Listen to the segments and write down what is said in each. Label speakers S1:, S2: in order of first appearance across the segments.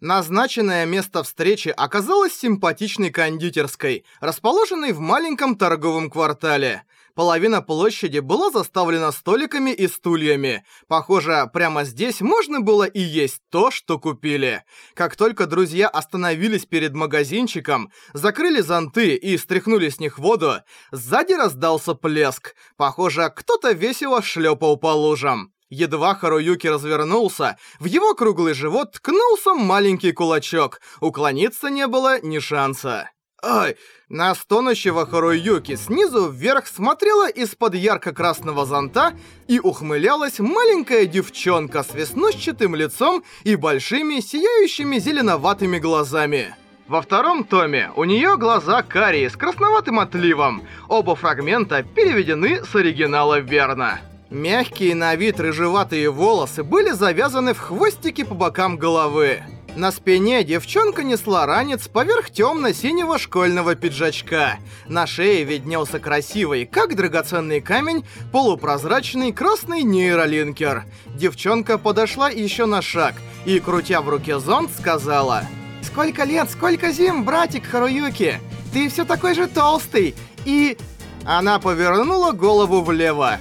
S1: Назначенное место встречи оказалось симпатичной кондитерской, расположенной в маленьком торговом квартале. Половина площади была заставлена столиками и стульями. Похоже, прямо здесь можно было и есть то, что купили. Как только друзья остановились перед магазинчиком, закрыли зонты и стряхнули с них воду, сзади раздался плеск. Похоже, кто-то весело шлепал по лужам. Едва Харуюки развернулся, в его круглый живот ткнулся маленький кулачок. Уклониться не было ни шанса. Ай! На стонущего Харуюки снизу вверх смотрела из-под ярко-красного зонта и ухмылялась маленькая девчонка с веснущатым лицом и большими сияющими зеленоватыми глазами. Во втором томе у нее глаза карие с красноватым отливом. Оба фрагмента переведены с оригинала верно. Мягкие на вид рыжеватые волосы были завязаны в хвостики по бокам головы. На спине девчонка несла ранец поверх темно-синего школьного пиджачка. На шее виднелся красивый, как драгоценный камень, полупрозрачный красный нейролинкер. Девчонка подошла еще на шаг и, крутя в руке зонт, сказала «Сколько лет, сколько зим, братик Харуюки! Ты все такой же толстый и...» Она повернула голову влево.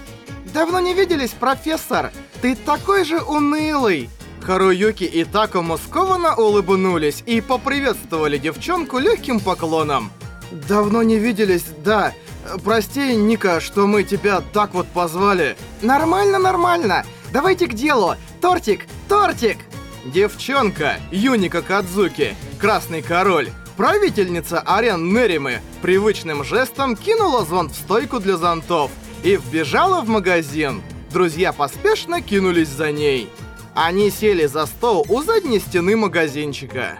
S1: Давно не виделись, профессор! Ты такой же унылый!» Харуюки и Такому скованно улыбнулись и поприветствовали девчонку легким поклоном. «Давно не виделись, да. Прости, Ника, что мы тебя так вот позвали». «Нормально, нормально. Давайте к делу. Тортик, тортик!» Девчонка, Юника Кадзуки, Красный Король, правительница арен Неримы, привычным жестом кинула зонт в стойку для зонтов – и вбежала в магазин. Друзья поспешно кинулись за ней. Они сели за стол у задней стены магазинчика.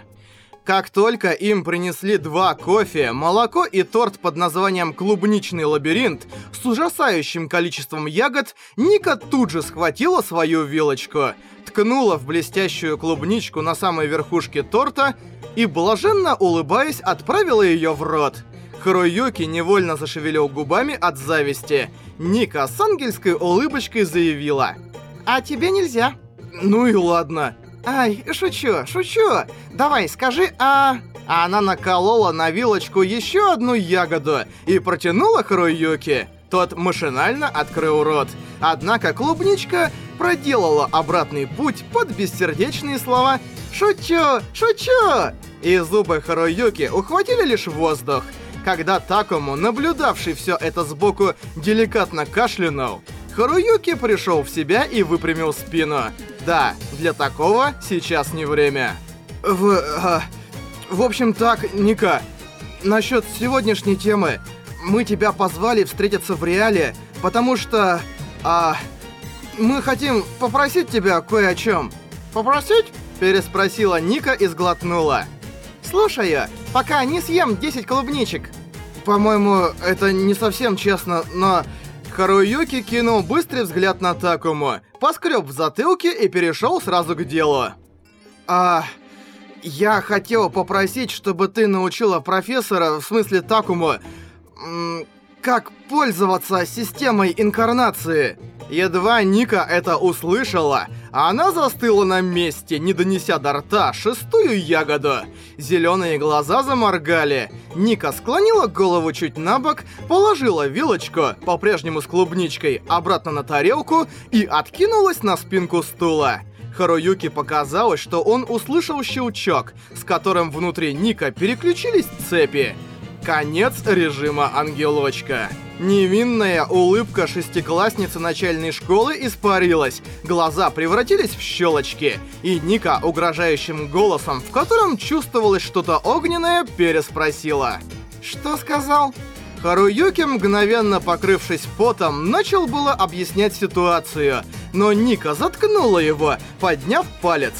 S1: Как только им принесли два кофе, молоко и торт под названием «Клубничный лабиринт» с ужасающим количеством ягод, Ника тут же схватила свою вилочку, ткнула в блестящую клубничку на самой верхушке торта и, блаженно улыбаясь, отправила ее в рот. Харуюки невольно зашевелил губами от зависти. Ника с ангельской улыбочкой заявила. «А тебе нельзя». «Ну и ладно». «Ай, шучу, шучу. Давай, скажи «а...» Она наколола на вилочку еще одну ягоду и протянула Харуюки. Тот машинально открыл рот. Однако клубничка проделала обратный путь под бессердечные слова «Шучу! Шучу!» И зубы Харуюки ухватили лишь воздух. Когда Такому, наблюдавший все это сбоку, деликатно кашлянул, Харуюки пришел в себя и выпрямил спину. Да, для такого сейчас не время. В... А, в общем так, Ника, насчет сегодняшней темы. Мы тебя позвали встретиться в реале, потому что... А... Мы хотим попросить тебя кое о чем. Попросить? Переспросила Ника и сглотнула. Слушаю, пока не съем 10 клубничек. По-моему, это не совсем честно, но... Харуюки кинул быстрый взгляд на Такому, поскреб в затылке и перешел сразу к делу. А... Я хотел попросить, чтобы ты научила профессора, в смысле Такому, как пользоваться системой инкарнации. Едва Ника это услышала, она застыла на месте, не донеся до рта шестую ягоду. Зеленые глаза заморгали. Ника склонила голову чуть на бок, положила вилочку, по-прежнему с клубничкой, обратно на тарелку и откинулась на спинку стула. Харуюки показалось, что он услышал щелчок, с которым внутри Ника переключились цепи. Конец режима ангелочка. Невинная улыбка шестиклассницы начальной школы испарилась, глаза превратились в щелочки, и Ника угрожающим голосом, в котором чувствовалось что-то огненное, переспросила. «Что сказал?» Харуюки, мгновенно покрывшись потом, начал было объяснять ситуацию, но Ника заткнула его, подняв палец.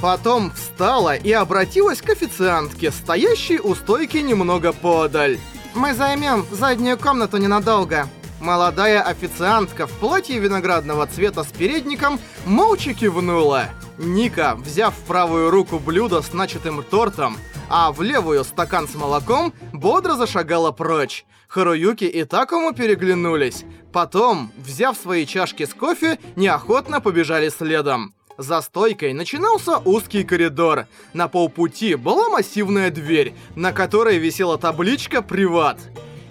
S1: Потом встала и обратилась к официантке, стоящей у стойки немного подаль. «Мы займем заднюю комнату ненадолго». Молодая официантка в платье виноградного цвета с передником молча кивнула. Ника, взяв в правую руку блюдо с начатым тортом, а в левую стакан с молоком, бодро зашагала прочь. Харуюки и Такому переглянулись. Потом, взяв свои чашки с кофе, неохотно побежали следом. За стойкой начинался узкий коридор. На полпути была массивная дверь, на которой висела табличка «Приват».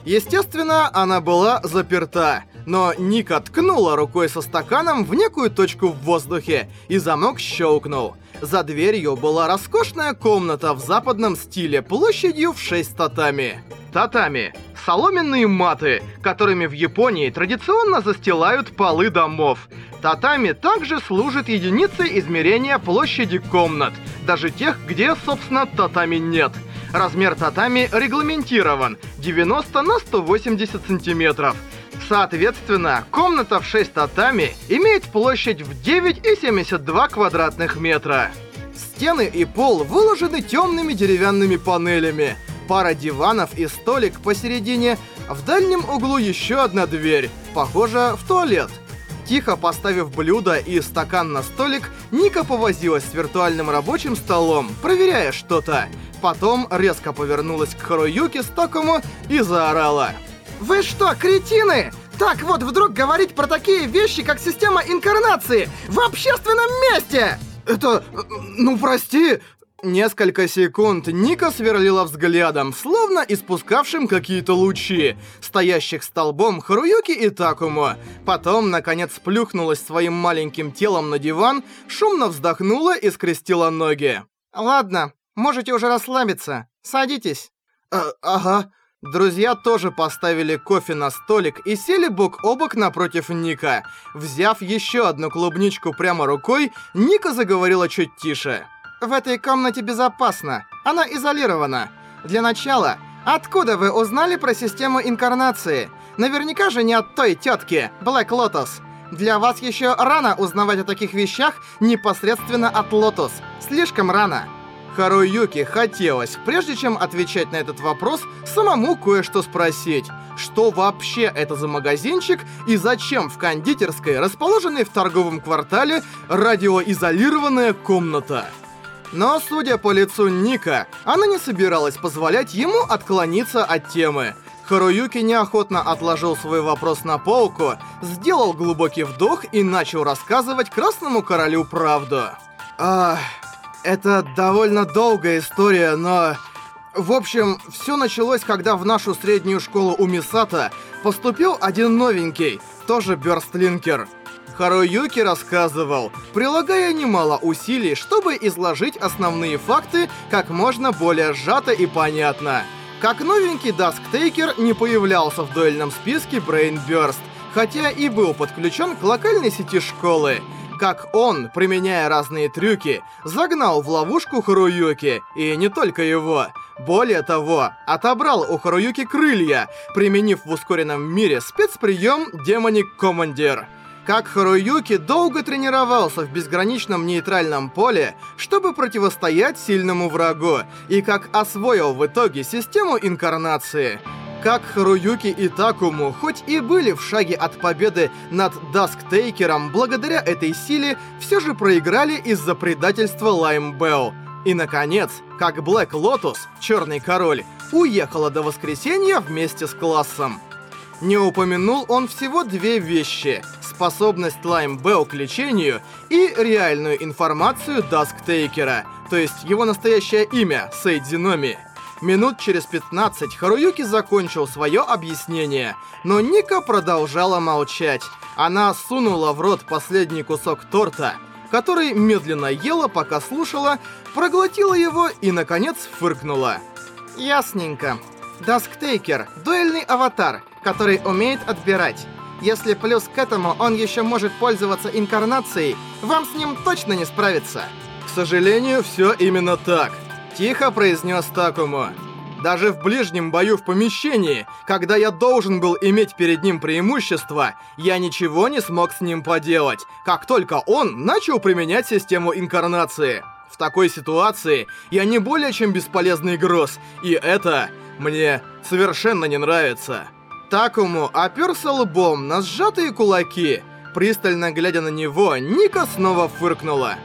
S1: Естественно, она была заперта, но Ника ткнула рукой со стаканом в некую точку в воздухе, и замок щелкнул. За дверью была роскошная комната в западном стиле площадью в 6 татами. Татами – соломенные маты, которыми в Японии традиционно застилают полы домов. Татами также служит единицей измерения площади комнат, даже тех, где, собственно, татами нет – Размер татами регламентирован 90 на 180 сантиметров. Соответственно, комната в 6 татами имеет площадь в 9,72 квадратных метра. Стены и пол выложены темными деревянными панелями. Пара диванов и столик посередине. В дальнем углу еще одна дверь, похоже, в туалет. Тихо поставив блюдо и стакан на столик, Ника повозилась с виртуальным рабочим столом, проверяя что-то. Потом резко повернулась к Харуюке Стокому и заорала. «Вы что, кретины? Так вот вдруг говорить про такие вещи, как система инкарнации в общественном месте!» «Это... ну прости...» Несколько секунд Ника сверлила взглядом, словно испускавшим какие-то лучи, стоящих столбом Харуюки и Такому. Потом, наконец, плюхнулась своим маленьким телом на диван, шумно вздохнула и скрестила ноги. «Ладно, Можете уже расслабиться. Садитесь». А, «Ага». Друзья тоже поставили кофе на столик и сели бок о бок напротив Ника. Взяв еще одну клубничку прямо рукой, Ника заговорила чуть тише. «В этой комнате безопасно. Она изолирована. Для начала, откуда вы узнали про систему инкарнации? Наверняка же не от той тетки, Black Lotus. Для вас еще рано узнавать о таких вещах непосредственно от Lotus. Слишком рано. Харуюки хотелось, прежде чем отвечать на этот вопрос, самому кое-что спросить. Что вообще это за магазинчик и зачем в кондитерской, расположенной в торговом квартале, радиоизолированная комната? Но, судя по лицу Ника, она не собиралась позволять ему отклониться от темы. Харуюки неохотно отложил свой вопрос на полку, сделал глубокий вдох и начал рассказывать Красному Королю правду. Ах... Это довольно долгая история, но... В общем, все началось, когда в нашу среднюю школу Умэсато поступил один новенький, тоже Бёрстлинкер. Харуюки рассказывал, прилагая немало усилий, чтобы изложить основные факты как можно более сжато и понятно. Как новенький Дасктейкер не появлялся в дуэльном списке Burst, хотя и был подключен к локальной сети школы как он, применяя разные трюки, загнал в ловушку Харуюки, и не только его. Более того, отобрал у Харуюки крылья, применив в ускоренном мире спецприем Демоник Командир. Как Харуюки долго тренировался в безграничном нейтральном поле, чтобы противостоять сильному врагу, и как освоил в итоге систему инкарнации – как Харуюки и Такому, хоть и были в шаге от победы над Дасктейкером, благодаря этой силе все же проиграли из-за предательства Лайм Белл. И, наконец, как Блэк Лотус, Черный Король, уехала до воскресенья вместе с классом. Не упомянул он всего две вещи — способность Лайм Белл к лечению и реальную информацию Дасктейкера, то есть его настоящее имя — Сейдзиноми. Минут через 15 Харуюки закончил свое объяснение, но Нико продолжала молчать. Она сунула в рот последний кусок торта, который медленно ела, пока слушала, проглотила его и, наконец, фыркнула. Ясненько. Дасктейкер — дуэльный аватар, который умеет отбирать. Если плюс к этому он еще может пользоваться инкарнацией, вам с ним точно не справиться. К сожалению, все именно так. Тихо произнес Такуму. Даже в ближнем бою в помещении, когда я должен был иметь перед ним преимущество, я ничего не смог с ним поделать, как только он начал применять систему инкарнации. В такой ситуации я не более чем бесполезный груз, и это мне совершенно не нравится. Такому оперся лбом на сжатые кулаки. Пристально глядя на него, Ника снова фыркнула.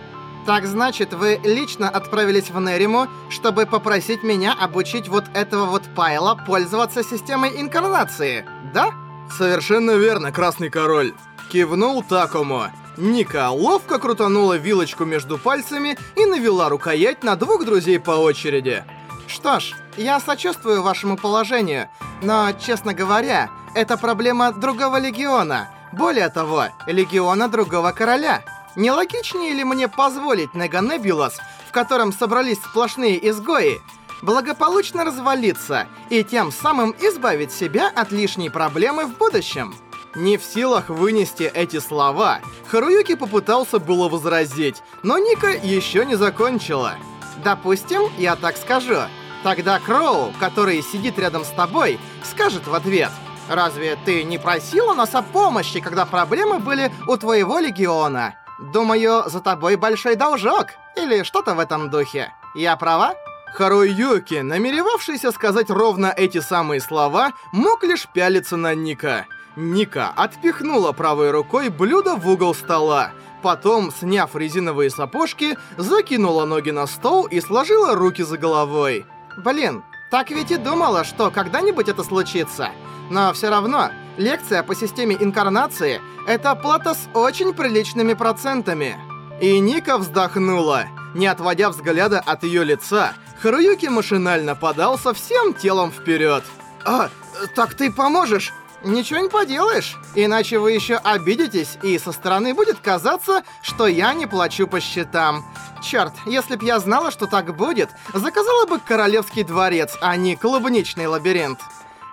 S1: Так значит, вы лично отправились в Нериму, чтобы попросить меня обучить вот этого вот Пайла пользоваться системой инкарнации, да? Совершенно верно, Красный Король. Кивнул Такому. Ника ловко крутанула вилочку между пальцами и навела рукоять на двух друзей по очереди. Что ж, я сочувствую вашему положению, но, честно говоря, это проблема другого легиона. Более того, легиона другого короля. Не логичнее ли мне позволить Неганебулас, в котором собрались сплошные изгои, благополучно развалиться и тем самым избавить себя от лишней проблемы в будущем? Не в силах вынести эти слова, Харуюки попытался было возразить, но Ника еще не закончила. «Допустим, я так скажу. Тогда Кроу, который сидит рядом с тобой, скажет в ответ, «Разве ты не просила нас о помощи, когда проблемы были у твоего легиона? Думаю, за тобой большой должок, или что-то в этом духе. Я права?» Харуюки, намеревавшийся сказать ровно эти самые слова, мог лишь пялиться на Ника. Ника отпихнула правой рукой блюдо в угол стола. Потом, сняв резиновые сапожки, закинула ноги на стол и сложила руки за головой. Блин, так ведь и думала, что когда-нибудь это случится. Но все равно, лекция по системе инкарнации — это плата с очень приличными процентами. И Ника вздохнула. Не отводя взгляда от ее лица, Харуюки машинально подался всем телом вперед. «А, так ты поможешь?» Ничего не поделаешь, иначе вы еще обидитесь, и со стороны будет казаться, что я не плачу по счетам. Черт, если б я знала, что так будет, заказала бы королевский дворец, а не клубничный лабиринт.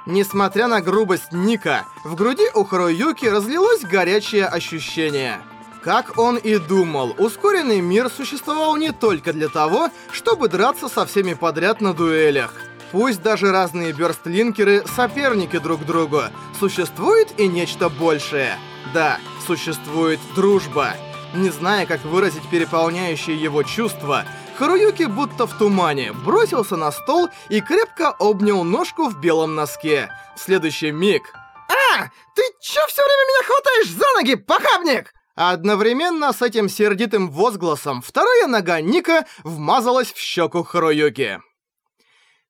S1: Несмотря на грубость Ника, в груди у Харуюки разлилось горячее ощущение. Как он и думал, ускоренный мир существовал не только для того, чтобы драться со всеми подряд на дуэлях. Пусть даже разные бёрстлинкеры соперники друг другу, существует и нечто большее. Да, существует дружба. Не зная, как выразить переполняющие его чувства, Харуюки будто в тумане бросился на стол и крепко обнял ножку в белом носке. В следующий миг... «А! Ты чё всё время меня хватаешь за ноги, похабник?» Одновременно с этим сердитым возгласом вторая нога Ника вмазалась в щеку Харуюки.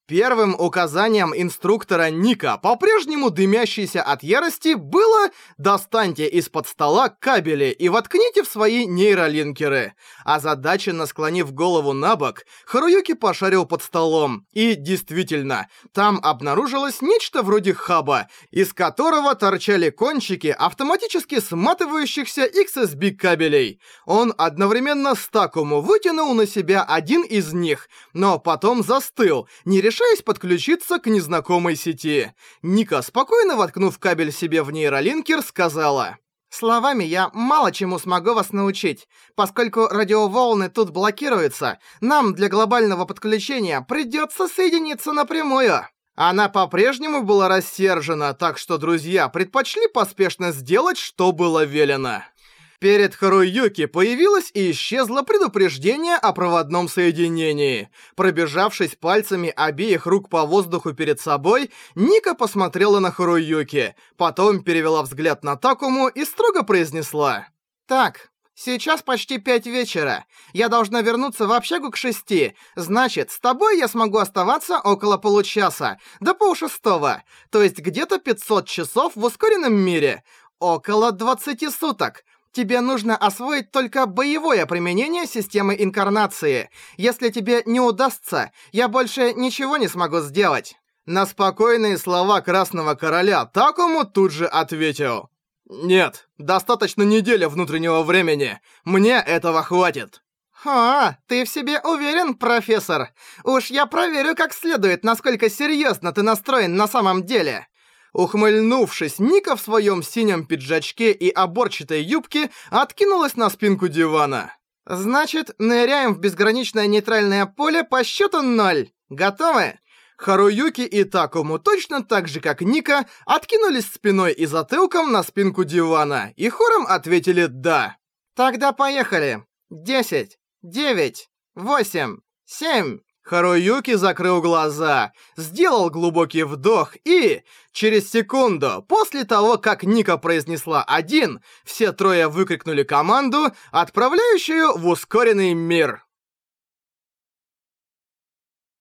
S1: Первым указанием инструктора Ника, по-прежнему дымящийся от ярости, было «Достаньте из-под стола кабели и воткните в свои нейролинкеры». Озадаченно склонив голову на бок, Харуюки пошарил под столом. И действительно, там обнаружилось нечто вроде хаба, из которого торчали кончики автоматически сматывающихся XSB кабелей. Он одновременно с Такому вытянул на себя один из них, но потом застыл, не решая решаясь подключиться к незнакомой сети. Ника, спокойно воткнув кабель себе в нейролинкер, сказала... Словами я мало чему смогу вас научить. Поскольку радиоволны тут блокируются, нам для глобального подключения придется соединиться напрямую. Она по-прежнему была рассержена, так что друзья предпочли поспешно сделать, что было велено. Перед Харуюки появилось и исчезло предупреждение о проводном соединении. Пробежавшись пальцами обеих рук по воздуху перед собой, Ника посмотрела на Харуюки, потом перевела взгляд на Такому и строго произнесла. «Так, Сейчас почти пять вечера. Я должна вернуться в общагу к шести. Значит, с тобой я смогу оставаться около получаса, до полшестого. То есть где-то 500 часов в ускоренном мире. Около 20 суток. Тебе нужно освоить только боевое применение системы инкарнации. Если тебе не удастся, я больше ничего не смогу сделать». На спокойные слова Красного Короля Такому тут же ответил. «Нет, достаточно неделя внутреннего времени. Мне этого хватит». «А, ты в себе уверен, профессор? Уж я проверю как следует, насколько серьезно ты настроен на самом деле». Ухмыльнувшись, Ника в своем синем пиджачке и оборчатой юбке откинулась на спинку дивана. «Значит, ныряем в безграничное нейтральное поле по счету ноль. Готовы?» Харуюки и Такому точно так же, как Ника, откинулись спиной и затылком на спинку дивана и хором ответили «да». «Тогда поехали. Десять, девять, восемь, семь, Харуюки закрыл глаза, сделал глубокий вдох и... Через секунду, после того, как Ника произнесла «один», все трое выкрикнули команду, отправляющую в ускоренный мир.